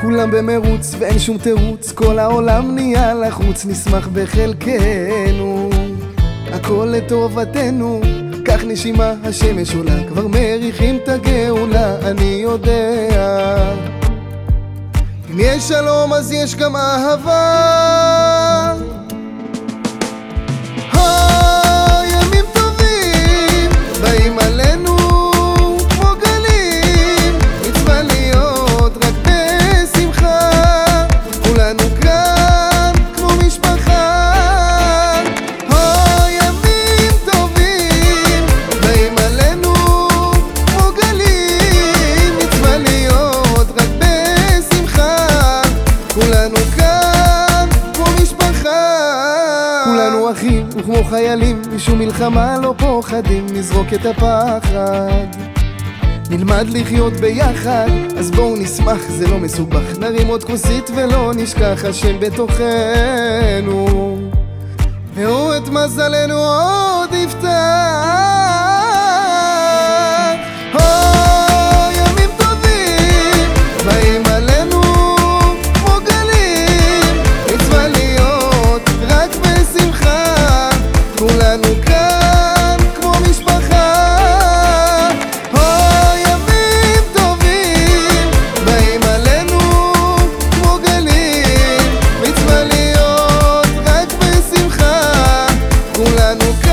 כולם במרוץ ואין שום תירוץ. כל העולם נהיה לחוץ נשמח בחלקנו. הכל לטובתנו קח נשימה השמש עולה. כבר מריחים את הגאולה אני יודע. אם יש שלום אז יש גם אהבה וכמו חיילים משום מלחמה לא פוחדים נזרוק את הפחד נלמד לחיות ביחד, אז בואו נשמח, זה לא מסובך. נרים עוד כוסית ולא נשכח, השם בתוכנו. ראו את מזלנו עוד cu la nuca